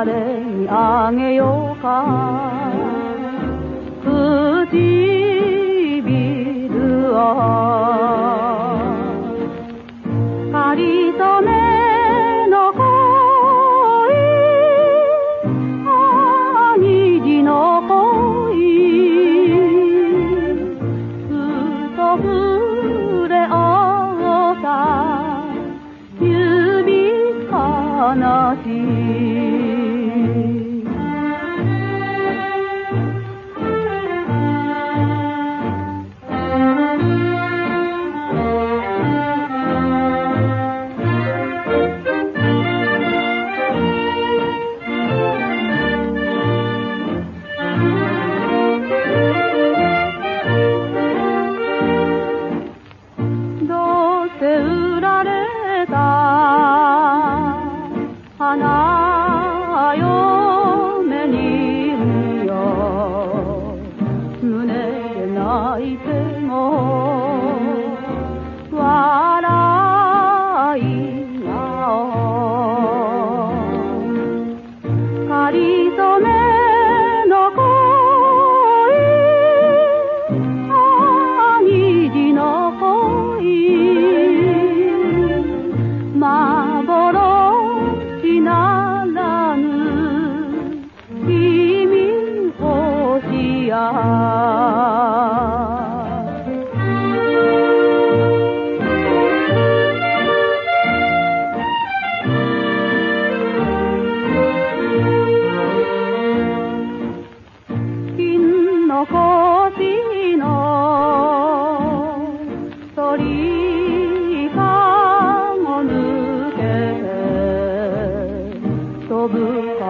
あげようか。唇を。かりそめの恋。虹の恋。ふと触れ合った。指離泣いても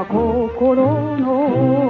心の